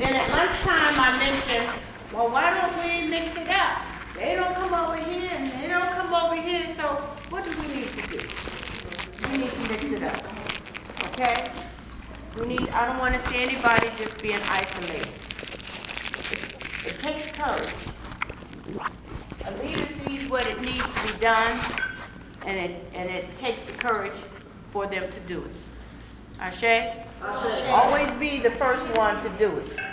Then at lunchtime, I mentioned, well, why don't we mix it up? They don't come over here and they don't come over here, so what do we need to do? We need to mix it up, okay? We need, I don't want to see anybody just being isolated. It, takes courage. A leader sees what it needs to be done, and it, and it takes the courage for them to do it. Ashe? Always be the first one to do it.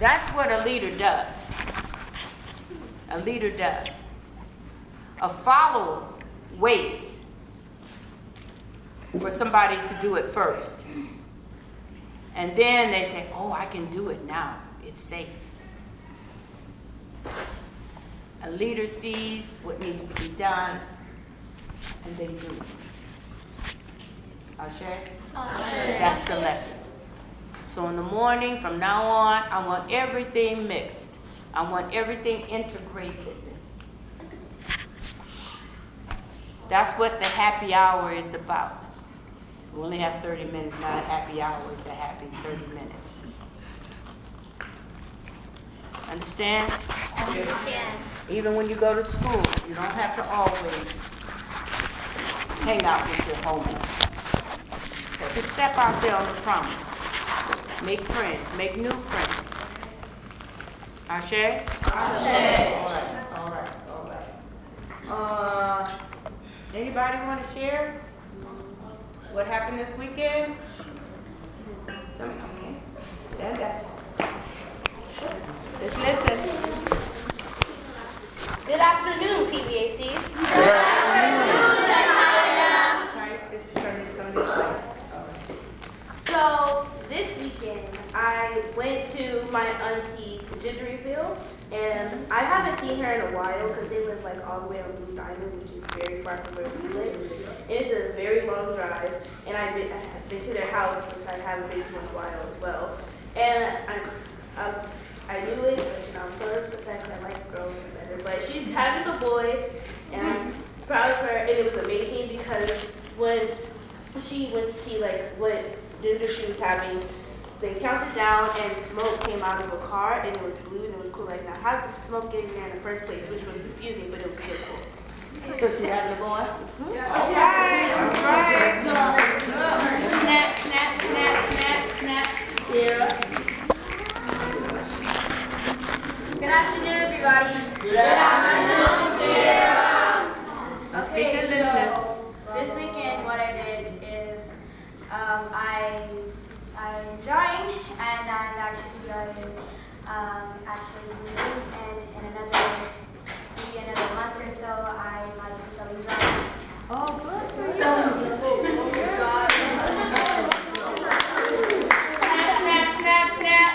That's what a leader does. A leader does. A follower waits for somebody to do it first. And then they say, oh, I can do it now. It's safe. A leader sees what needs to be done, and they do it. Ashe? That's the lesson. So in the morning, from now on, I want everything mixed. I want everything integrated. That's what the happy hour is about. We only have 30 minutes, not a happy hour, it's a happy 30 minutes. Understand? Understand. Even when you go to school, you don't have to always hang out with your homies. So just step out there on the promise. Make friends, make new friends. Ashe? Ashe. All right, all right. Uh, anybody want to share what happened this weekend? Some, okay. Stand up. Let's listen. Good afternoon, PBAC. So this weekend, I went to my auntie's gingery field, and I haven't seen her in a while because they live like all the way on Blue Diamond, which is very far from where we live. It's a very long drive, and I've been, I've been to their house, which I haven't been to in a while as well. And I, um, I knew it, but you know, I'm sort of because I like girls better. But she's having a boy, and I'm proud of her, and it was amazing because when she went to see like what ginger she was having, they counted down and smoke came out of a car and it was blue and it was cool. Like now, how did the smoke get in there in the first place? Which was confusing, but it was still cool. So she having a boy? All right, all right. Snap, snap, snap, snap, snap. Sarah. Good afternoon, everybody. Good afternoon, Sarah. Okay, so this weekend, what I did is um, I I'm drawing, and I'm actually drawing um, actually movies, and in another maybe another month or so, I might be selling drawings. Oh, good for you. Snap, snap, snap, snap.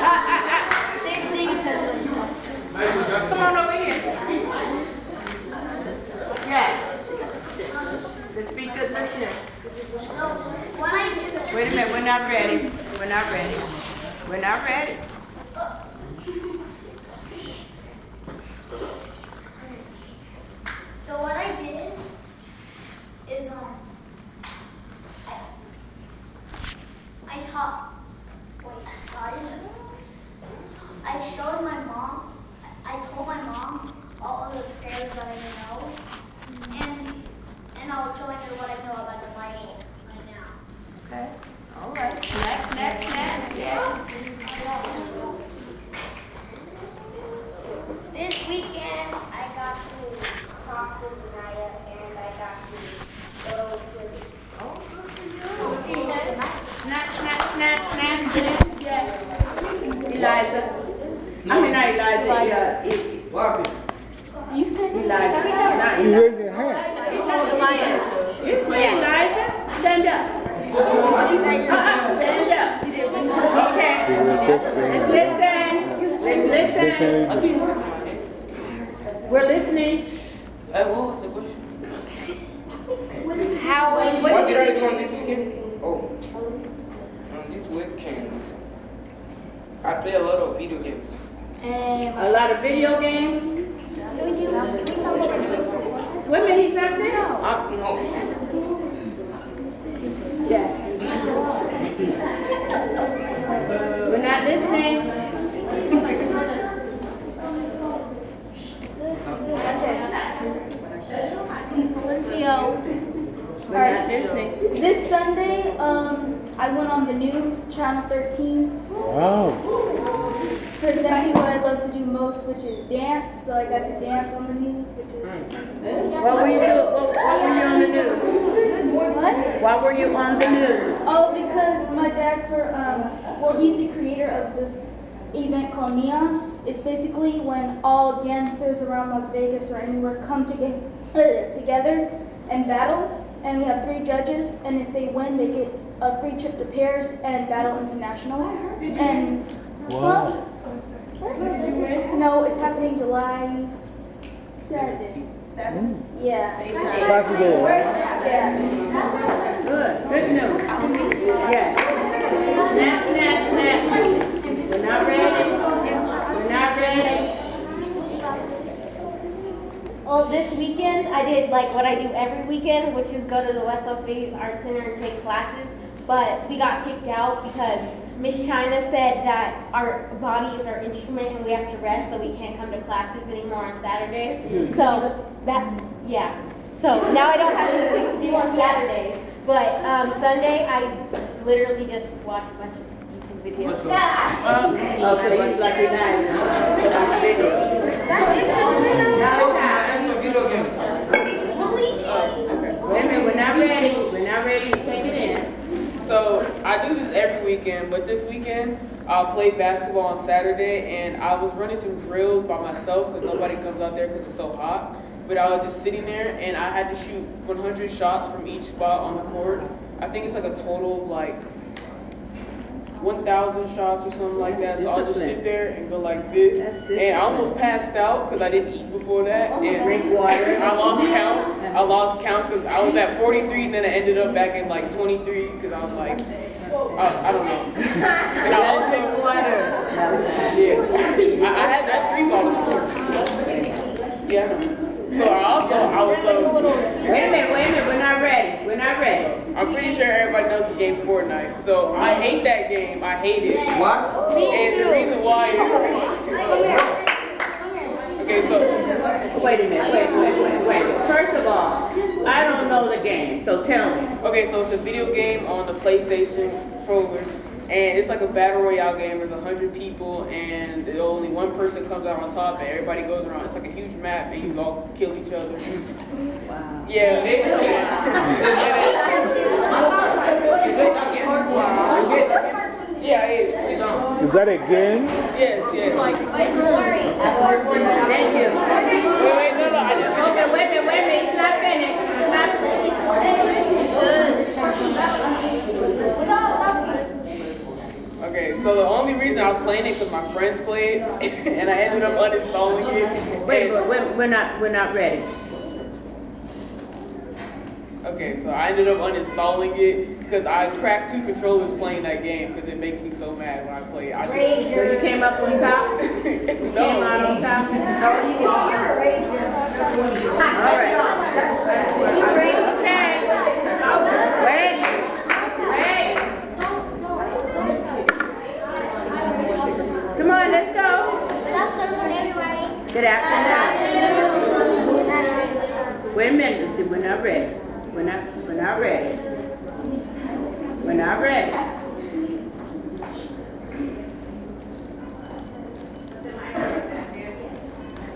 Ah, ah, ah. Same thing as Come on over here. Yes. Let's be good listeners. So what I did Wait a minute, we're not ready. We're not ready. We're not ready. So what I did is um I, I taught wait I I showed my mom I told my mom all of the prayers that I know and and I was showing her what I know about the Bible right now. Okay. All right. Snap, snap, snap. Yeah. This weekend I got to talk to Zanaya and I got to go swimming. Oh, good for you. Okay. Snap, snap, snap, snap. Yes, yes. Eliza. I mean, not Eliza. Yeah. E- What happened? Elijah. Not You Elijah. raise your hand. It's me, Elijah. Stand up. Uh-uh, stand up. Okay. Let's listen. Let's listen. We're listening. Uh, what was the question? How What did I do on this weekend? Oh, on this weekend, I play a lot of video games. A lot of video games. Women, he's not there. Ah, no. Yes. This Sunday, um, I went on the news, Channel 13, Wow. presenting what I love to do most, which is dance. So I got to dance on the news, which is. What were you what were you on the news? What? Why were you on the news? Oh, because my dad's for, um, well, he's the creator of this event called Neon. It's basically when all dancers around Las Vegas or anywhere come to get, together and battle. And we have three judges, and if they win, they get a free trip to Paris and Battle International. And Wow. What? No, it's happening July Yeah. Saturday, right? Yeah. Good, good news. Yes. Snap, snap, snap. We're not ready. We're not ready. Well, this weekend I did like what I do every weekend, which is go to the West Las Vegas Art Center and take classes. But we got kicked out because Miss China said that our body is our instrument and we have to rest, so we can't come to classes anymore on Saturdays. So that, yeah. So now I don't have anything to do on Saturdays. But um, Sunday I literally just watched a bunch of YouTube videos. Okay, he's like you're not. Like video. Now it's time. That's a video game. Wait a minute, we're not. We're not ready to take it in. So I do this every weekend, but this weekend I played basketball on Saturday, and I was running some drills by myself because nobody comes out there because it's so hot. But I was just sitting there, and I had to shoot 100 shots from each spot on the court. I think it's like a total of like 1,000 shots or something like that. So I'll just sit there and go like this, and I almost passed out because I didn't eat before that, oh, and Drink water. I lost count. I lost count because I was at 43, and then I ended up back in like 23 because I was like, I, I don't know. And I Gotta also, drink water. yeah, I, I had that three bottles. Yeah, I know. So I also, I was, um, Wait a minute, wait a minute, we're not ready. We're not ready. I'm pretty sure everybody knows the game Fortnite. So I hate that game. I hate it. What? Me And the too. reason why Okay, so Wait a minute, wait, wait, wait, wait. First of all, I don't know the game, so tell me. Okay, so it's a video game on the PlayStation controller, and it's like a battle royale game. There's a hundred people, and only one person comes out on top, and everybody goes around. It's like a huge map, and you all kill each other. Wow. Yeah. yeah, it is. It's on. Is that a game? Yes, yes. Thank you. Wait, wait, no, no, I didn't. Okay, wait a minute, wait a minute, it's not finished. It's not Okay, so the only reason I was playing it because my friends played, and I ended up uninstalling it. Wait, And- wait, wait, we're not, we're not ready. Okay, so I ended up uninstalling it because I cracked two controllers playing that game because it makes me so mad when I play it. I just, So you came up on top? no. Came out no. on top? All right. Okay. Wait, wait. Come on, let's go. Good afternoon. Wait a minute, Lucy, we're not ready. We're not, we're not ready. We're not ready.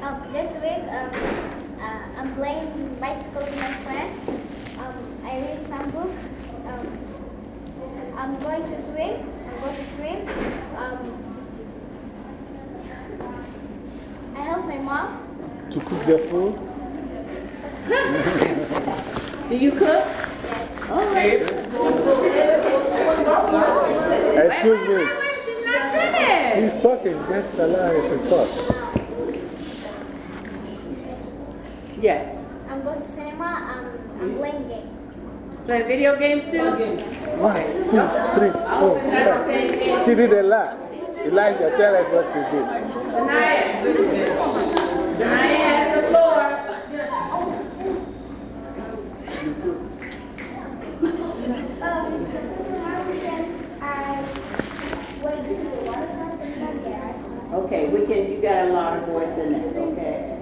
Um, this week, um, uh, I'm playing bicycle with my friend. Um, I read some book. Um, I'm going to swim. I'm going to swim. Um, I help my mom. To cook food? Do you cook? All right. Excuse me. She's not finished. He's talking. Just allow him to talk. Yes. I'm going to cinema. Um, I'm playing game. Play video games too? One, two, three, four, five. She did a lot. Elijah, tell us what you did. Tonight, Okay, weekends, you got a lot of voice in this, okay?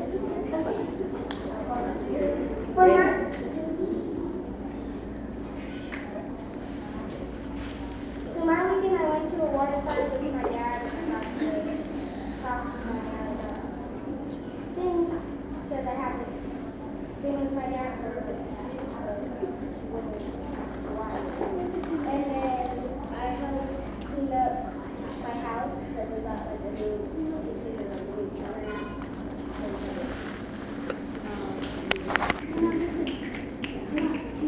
Yeah. For my weekend, I went to a water park with my dad and I got to talk to my dad about things because I haven't been with my dad for a bit. And then I helped clean up my house because I got like a new decision on the new counter.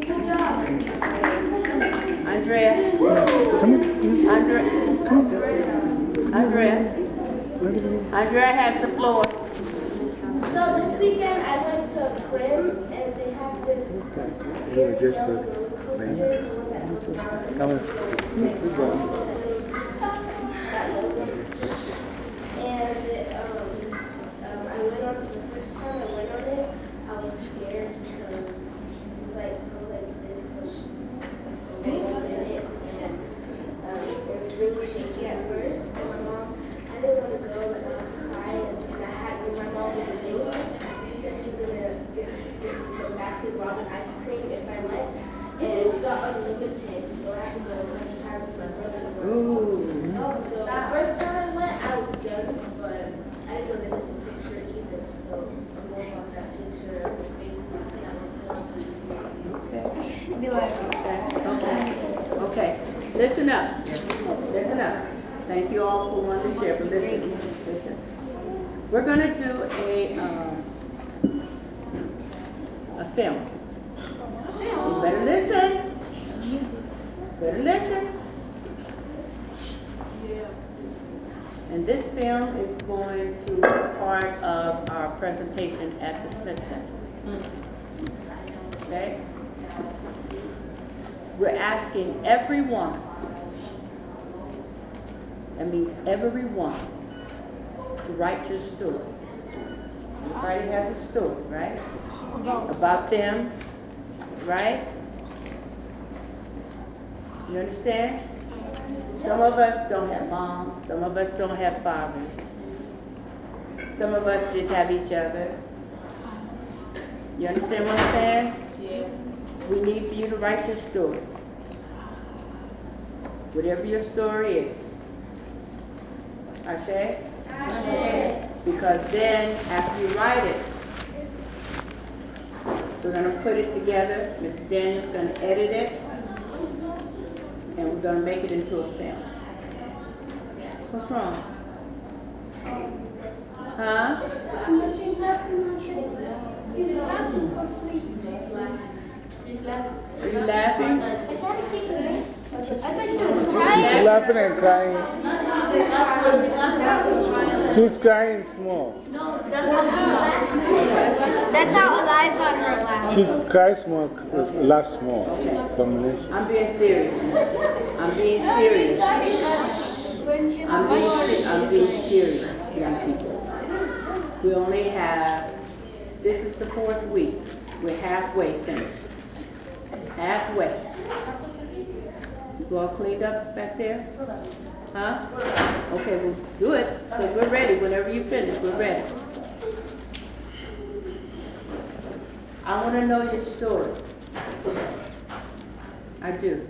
Good job. Andrea? Come here. Andrea? Andrea? Andrea has the floor. So this weekend I went to a crib and they have this You were just yellow a- roller coaster that Come on. Good boy. And um, um, I went on the first time I went on it, I was scared because it was like it was like this push someone in it and um, it was really shaky at first. And my mom, I didn't want to go and I was crying and I had my mom was a new She said she was gonna get, get me some Baskin-Robbins ice cream if I went. And she got unlimited, so I had to go a bunch of times with my brother. Ooh. So the first time I went, I was done, but I didn't know they took a picture either. So I'm going off that picture of Facebook and I was Okay. Okay. Okay. Listen up. Listen up. Thank you all for wanting to share, but listen, listen. We're gonna do a, um, a film. You better listen. Better listen. And this film is going to be part of our presentation at the Smith Center. Okay? We're asking everyone, that means everyone, to write your story. Everybody has a story, right? About them, right? You understand? Some of us don't have moms, some of us don't have fathers. Some of us just have each other. You understand what I'm saying? We need for you to write your story. Whatever your story is. Ashe? Because then, after you write it, we're gonna put it together, Mr. Daniel's gonna edit it, and we're gonna make it into a film. What's wrong? Huh? Are you laughing? She's laughing and crying. She's crying small. No, that's how she Eliza on her laugh. She cries small, laughs small. Combination. I'm being serious. I'm being serious. I'm being, se- I'm being serious, young people. We only have, this is the fourth week. We're halfway finished. Halfway. You all cleaned up back there? Huh? Okay, well, do it, because we're ready. Whenever you finish, we're ready. I want to know your story. I do.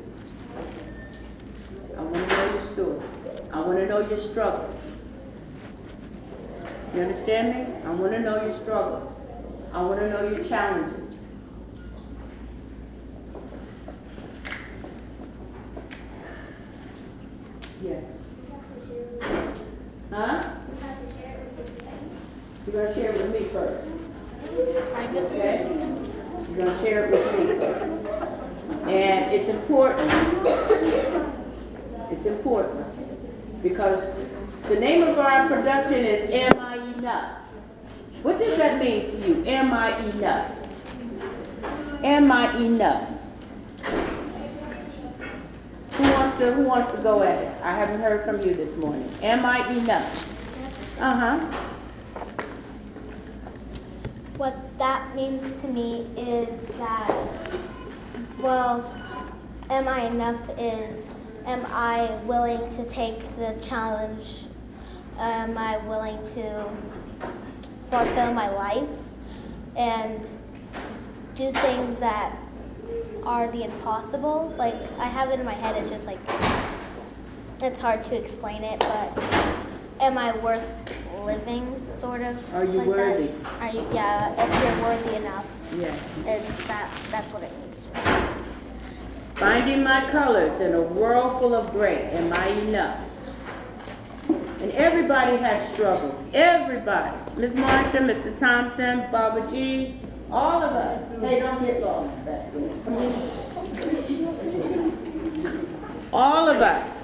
I want to know your story. I want to know your struggles. You understand me? I want to know your struggles. I want to know your challenges. Yes. Huh? You're going to share it with me first. Okay? You're going to share it with me first. And it's important. It's important. Because the name of our production is Am I Enough? What does that mean to you? Am I enough? Am I enough? Who wants to who wants to go at it? I haven't heard from you this morning. Am I enough? Uh-huh. What that means to me is that, well, am I enough is, am I willing to take the challenge am I willing to fulfill my life and do things that are the impossible? Like, I have it in my head, it's just like, it's hard to explain it, but am I worth living, sort of? Are you like that? worthy? Are you, yeah, if you're worthy enough, Yeah. is that, that's what it means. Finding my colors in a world full of gray. Am I enough? And everybody has struggles. Everybody. Ms. Marcia, Mr. Thompson, Baba G, all of us. Hey, don't get lost back there. Come on. All of us.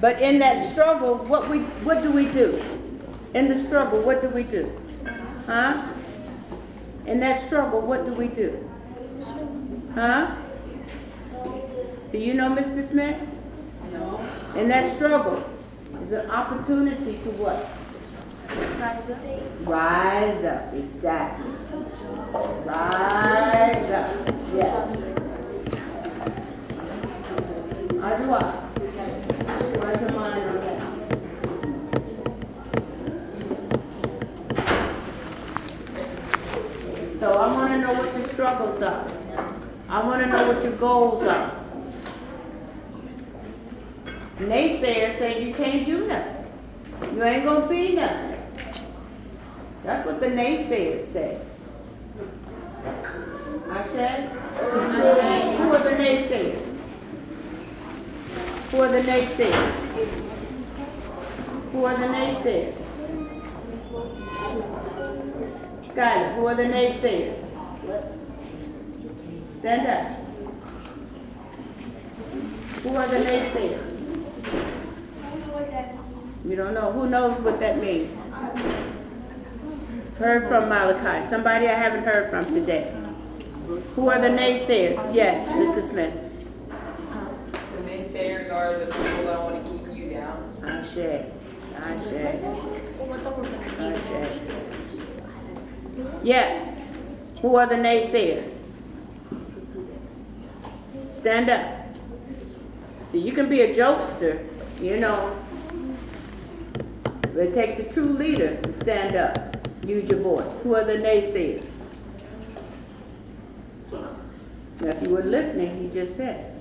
But in that struggle, what we what do we do? In the struggle, what do we do? Huh? In that struggle, what do we do? Huh? Do you know Mr. Smith? No. In that struggle is an opportunity to what? Rise up. Rise up, exactly. Rise up, yes. Do I? Your mind on that? So I want to know what your struggles are. I want to know what your goals are. Naysayers say you can't do nothing. You ain't gonna be nothing. That's what the naysayers say. I said? Who are the naysayers? Who are the naysayers? Who are the naysayers? Skylar, who are the naysayers? Stand up. Who are the naysayers? You don't know. Who knows what that means? Heard from Malachi. Somebody I haven't heard from today. Who are the naysayers? Yes, Mr. Smith. The naysayers are the people that want to keep you down. Ashe. Ashe. Ashe. Yeah. Who are the naysayers? Stand up. See, you can be a jokester, you know. But it takes a true leader to stand up. Use your voice. Who are the naysayers? Now, if you were listening, he just said.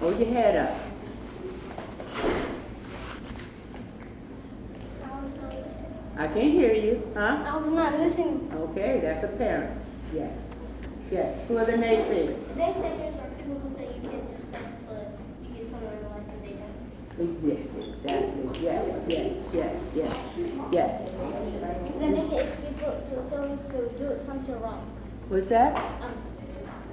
Hold your head up. I can't hear you, huh? I was not listening. Okay, that's a parent. Yes. Yes. Who are the naysayers? Naysayers are people who say you can't do stuff, but you get somewhere in life and they don't. Yes, exactly. Yes, yes, yes, yes, yes. Then they say it's people to tell you to do something wrong. What's that? Um,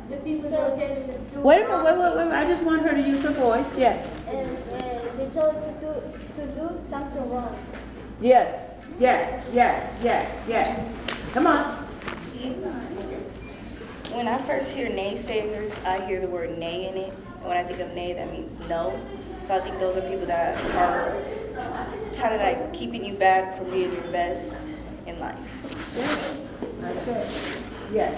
the people that tell you to do Wait a minute, wait, wait, wait. I just want her to use her voice. Yes. And uh, they tell you to do to do something wrong. Yes, yes, yes, yes, yes. Come on. When I first hear naysayers, I hear the word nay in it. And when I think of nay, that means no. So I think those are people that are kind of like keeping you back from being your best in life. Okay. Yes.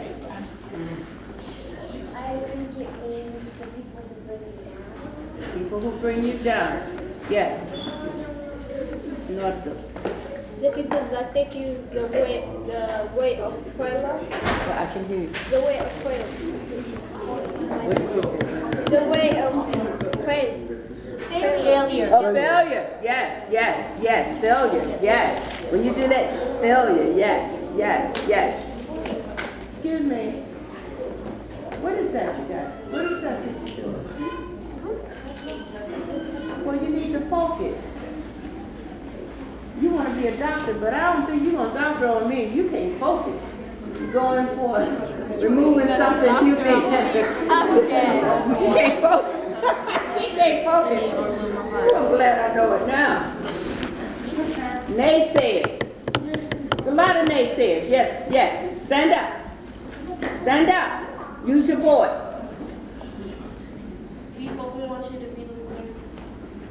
I think it means the people who bring you down. People who bring you down. Yes. Not The The people that take you the way, the way of prayer, I can hear you. the way of prayer, What did the way of prayer. Failure. Oh, failure. Yes, yes, yes. Failure. Yes. When you do that, failure. Yes, yes, yes. Excuse me. What is that you got? What is that you're doing? Well, you need to focus. You want to be a doctor, but I don't think you're going to doctor on me. You can't focus. You're going for removing something you think. She can't focus. She can't focus. I'm glad I know it now. Naysayers. It's a lot of naysayers. Yes, yes. Stand up. Stand up. Use your voice. People who want you to be losers.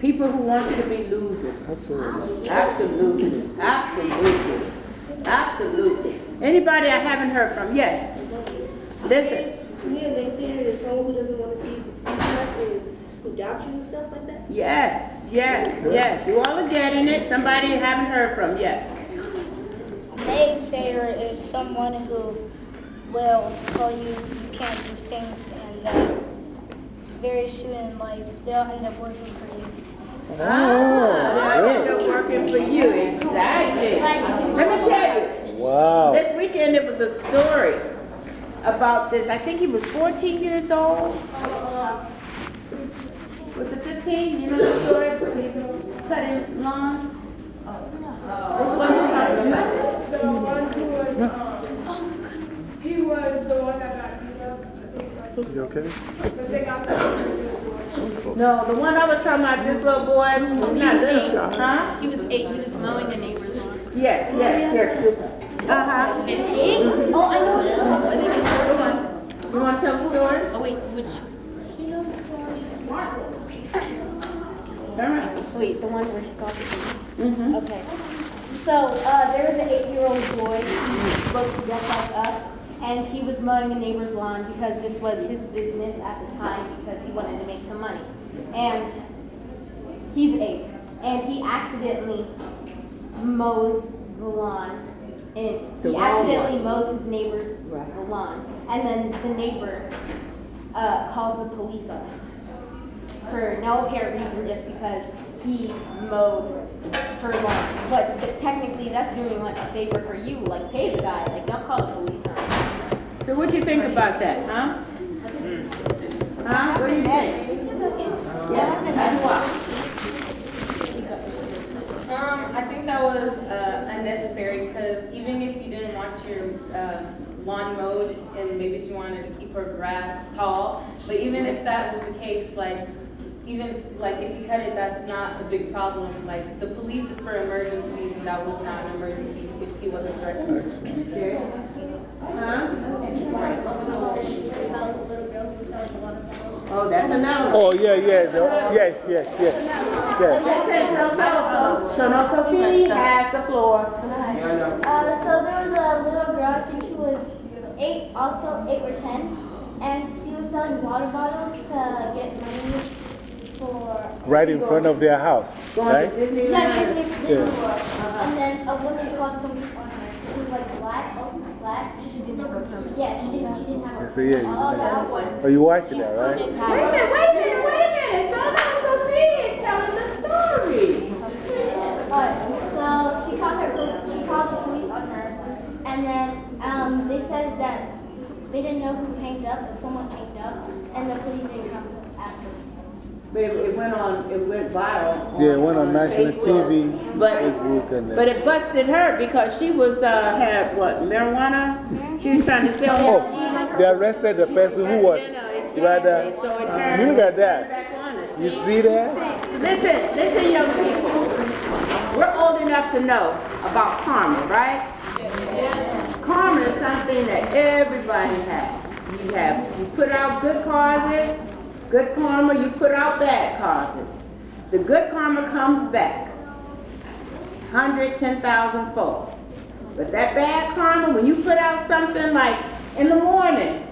People who want you to be losers. Absolutely. Absolutely. Absolutely. Absolutely. Anybody I haven't heard from? Yes. Listen. Yeah, they say there's someone who doesn't want to see you succeed and who adoption and stuff like that? Yes, yes, yes. You all are getting it. Somebody you haven't heard from yet. Naysayer is someone who will tell you you can't do things and that very soon in life they'll end up working for you. Ah, Oh, they're good. working for you, exactly. Let me tell you, Wow. this weekend it was a story about this. I think he was 14 years old. Was it 15? You know the story? He's cutting lawn. Which one you talking? The one who mm-hmm. um, was, um, he was the one that got beat up, I think, You okay? but they got the No, the one I was talking about, this little boy, who's not little, huh? He was eight, he was mowing the neighbor's lawn. Yes, yes, oh, yes. Uh-huh. Eight? Oh, I know. You want to tell the story? Oh, wait, which, Wait, the one where she called the police? Mm-hmm. Okay. So, uh, there was an eight-year-old boy, who looked just like us, and he was mowing a neighbor's lawn because this was his business at the time because he wanted to make some money. And he's eight, and he accidentally mows the lawn. And he accidentally mows his neighbor's Right. lawn, and then the neighbor uh, calls the police on him for no apparent reason, just because he mowed her lawn. But, but technically, that's doing like a favor for you. Like, pay the guy. Like, don't call the police on him. So what do you think about that, huh? Huh? What do you think? Yes, that's. Um, I think that was uh, unnecessary because even if you didn't want your uh, lawn mowed and maybe she wanted to keep her grass tall, but even if that was the case, like even like if you cut it, that's not a big problem. Like the police is for emergencies, and that was not an emergency if he wasn't threatened. Oh, that's another one. Oh, yeah, yeah. the- Yes, yes, yes. yes. Listen, so, so, so no Sophie has the floor. Uh, so there was a little girl, I think she was eight, also eight or ten, and she was selling water bottles to get money for. Right in front of their house, Going right? to Disneyland. Yeah, Disney, Disney Yeah. World. And then a woman called police on her. She was like black, oh, black. She didn't have a permit. Yeah, she didn't, she didn't have a So, yeah, Oh, that was. Oh, you watching that, right? Wait a minute, wait a minute, wait a minute. Slow down, Sophie is telling the story. But, so she called her, she called the police on her, and then um, they said that they didn't know who hanged up, but someone hanged up, and the police didn't come after. But it it went on, it went viral. Yeah, it went on national Facebook. TV, But- Facebook, and But it busted her because she was, uh, had what, marijuana? She was trying to sell Oh, marijuana. they arrested the person who was rather. So look at that. on. You see that? Listen, listen, young people. We're old enough to know about karma, right? Yes. Karma is something that everybody has. You have, you put out good causes, good karma, you put out bad causes. The good karma comes back. Hundred, ten thousand fold. But that bad karma, when you put out something like in the morning,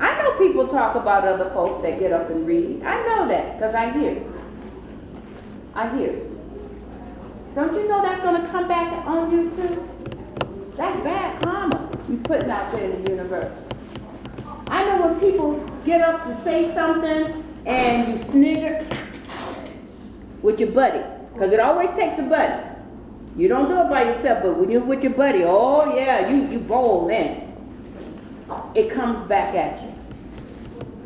I know people talk about other folks that get up and read. I know that because I hear. I hear. Don't you know that's going to come back on you too? That's bad karma you putting out there in the universe. I know when people get up to say something and you snigger with your buddy, because it always takes a buddy. You don't do it by yourself, but when you're with your buddy, oh yeah, you, you bold then. It comes back at you.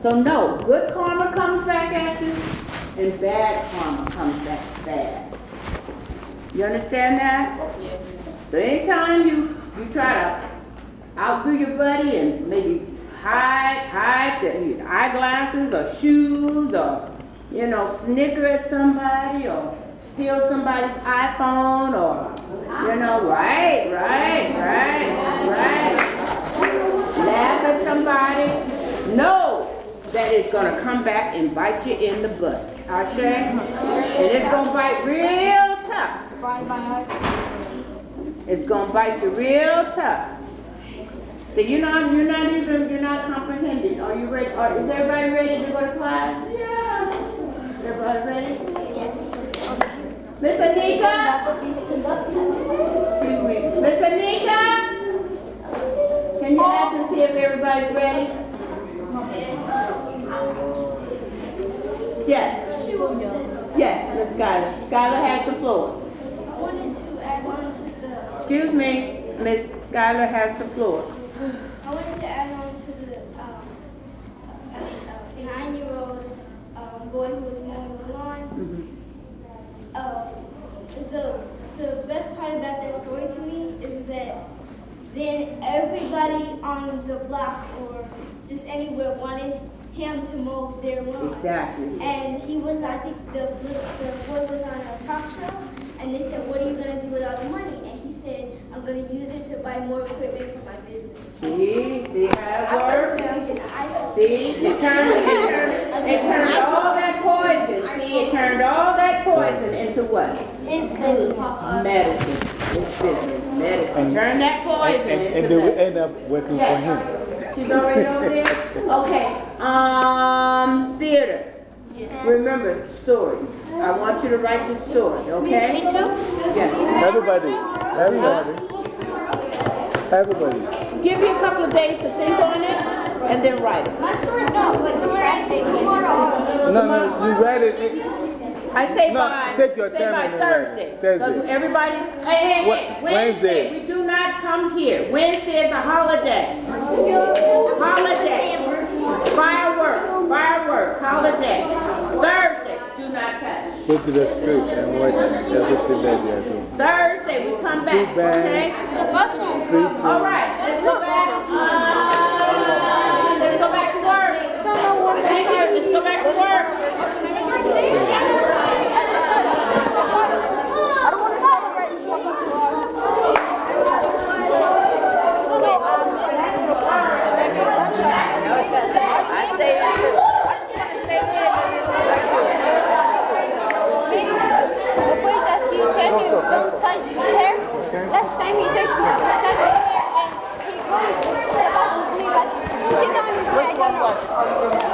So no, good karma comes back at you, and bad karma comes back fast. You understand that? Yes. So anytime you, you try to outdo your buddy and maybe hide, hide the eyeglasses or shoes or, you know, snicker at somebody or steal somebody's iPhone or, you know, right, right, right, right. Laugh at somebody. Know that it's going to come back and bite you in the butt. Ashe? And it's going to bite real tough. It's going to bite you real tough. So you're not, you're not even, you're not comprehending. Are you ready? Are, is everybody ready to go to class? Yeah. Everybody ready? Yes. Miss Anika? Excuse me. Miss Anika? Can you ask and see if everybody's ready? Yes. Yes, Miss Skylar. Skylar has the floor. I wanted to add on to the, Excuse me, Miss Skylar has the floor. I wanted to add on to the, um, uh, nine-year-old, um, boy who was mowing the lawn. Uh, the, the best part about that story to me is that then everybody on the block or just anywhere wanted him to mow their lawn. Exactly. And he was, I think, the, the boy was on a talk show, and they said, what are you gonna do with all the money? And he said, I'm gonna use it to buy more equipment for my. See, see how it works? See, it turned, it turned, it turned all that poison, see, it turned all that poison into what? It's business. Medicine. It's business, medicine. Turn that poison And, and they will medicine. end up working for him. She's already over there? Okay, um, theater. Remember, stories. I want you to write your story, okay? Me too? Yes. Everybody, everybody, everybody. Give you a couple of days to think on it, and then write it. My story's not, depressing. Tomorrow. No, no, you write it. it- I say No, by, take your say time by and. Thursday. Thursday. Because everybody, hey, hey, hey, Wednesday. Wednesday, we do not come here. Wednesday is a holiday. Holiday. Fireworks, fireworks, holiday. Thursday, do not touch. Go to the street and watch everything that they are doing. Thursday, we come back, Too bad. okay? The bus won't come. All right, let's go back. Uh, let's go back to work. Thank you, let's go back to work. Depois da tia, teve Also, those also. touch his hair. Last time he touched me, he touched his hair and he goes, Sebastian's me, but he sit down and I don't know.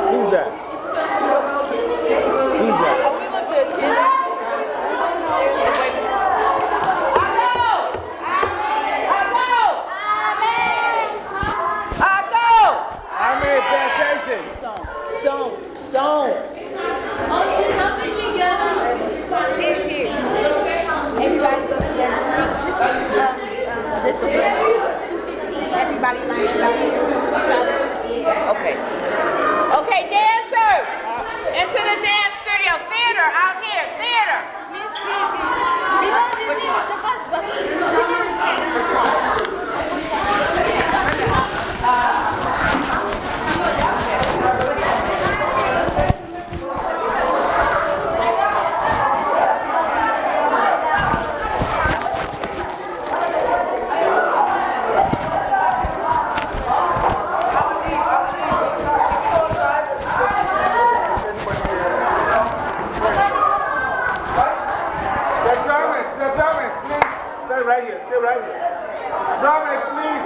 Who's that? Who's that? We went to a I made pay attention. Don't, don't. It's here. Everybody goes together. Sleep. This, um, um, this is 215. Everybody lines up here. So we travel to the theater. Okay. Okay, dancers, into the dance studio. Theater, out here, theater. Miss Susie, we go to meet the bus, but sit down together. The drummers, the drummers, please. Stay right here, stay right here. Drummers, please.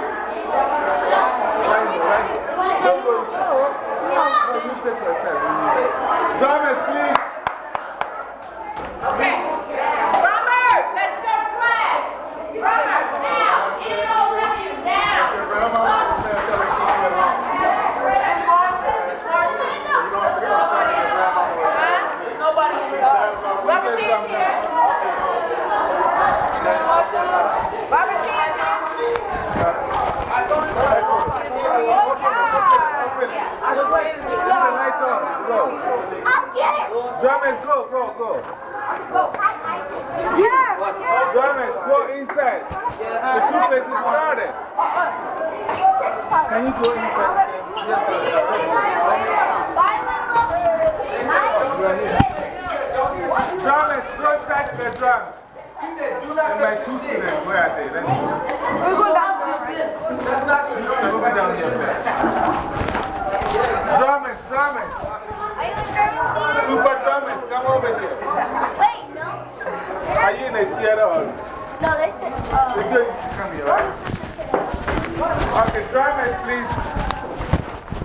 Right here, right here. Don't go. No, you take yourself. Drummers, please. Okay. Drummers, let's go class. Drummers, now, in all of you, now. Nobody, uh, rubber cheese here. Rubber cheese here. Keep the lights on. Go. Drummers, go, go, go. Drummers, go inside. The two places crowded. Can you go inside? Yes, sir. Drummers, don't touch the drum. And my two students, where are they? Let me go. We're going back. Go down here. Drummers, drummers. Super drummers, come over here. Wait, no. Are you in a theater or? No, they said, uh, They said come here, right? Okay, drummers, please.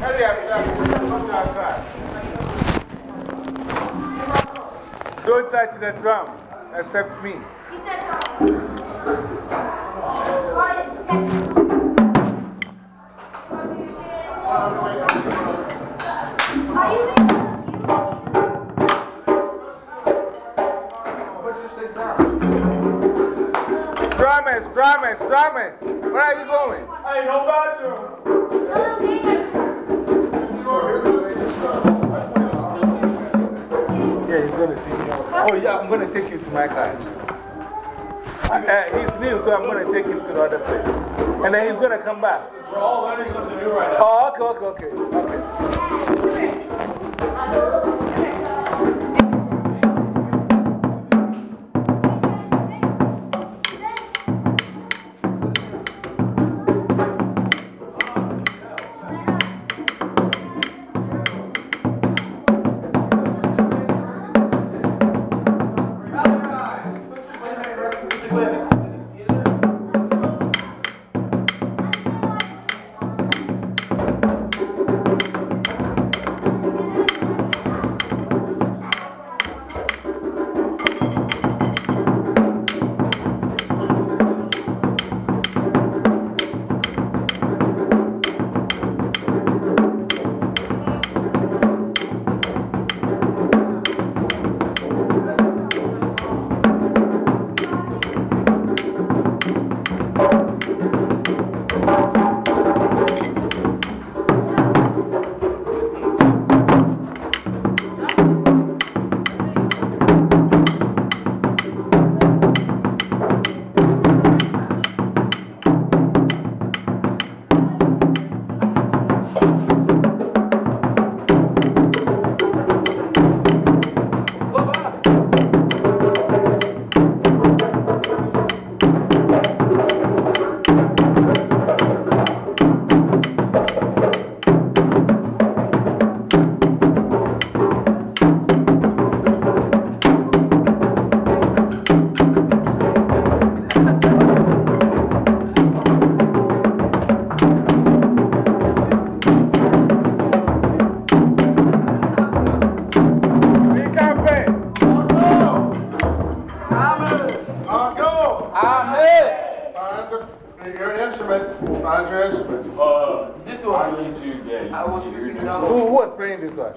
Hurry up. Come to our class. Don't touch the drum. Except me. He said no. Got it, second. Are you Drummers, drummers, drummers. Where are you going? Hey, no bathroom. Yeah, he's going to teach you. Oh, yeah, I'm going to take you to my class. Uh, he's new, so I'm going to take him to the other place. And then he's going to come back. We're all learning something new right now. Oh, okay, okay, okay. okay.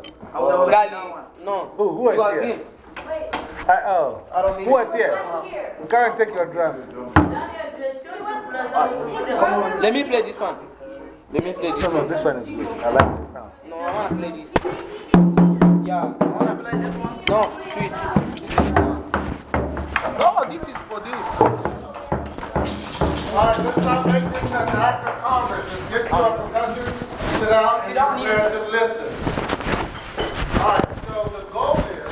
Playing this? I was using. No. Who, who was You are here? him. I, oh. I don't need Who was it. here? Come and take your drums. Let me play this one. Let me play this No, no, one. this one is good. I like the sound. No, I wanna play this. Yeah, I wanna play this one. No, sweet. No, this is for this. All right, let's not make this an act of Congress. Get to a professor, sit down, and prepare to listen. All right, so the goal is,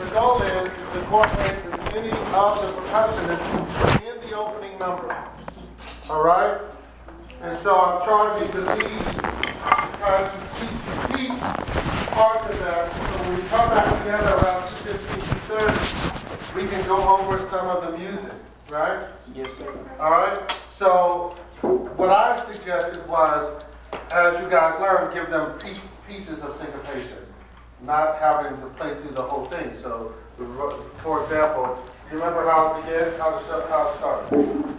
the goal is to incorporate as many of the percussionists in the opening number. All right? And so I'm charging the lead, trying to teach, teach parts of that. So when we come back together around 2:15, 2:30, we can go over some of the music, right? Yes, sir. All right? So, what I suggested was, as you guys learn, give them piece, pieces of syncopation, not having to play through the whole thing. So, for example, you remember how it began, how how it started?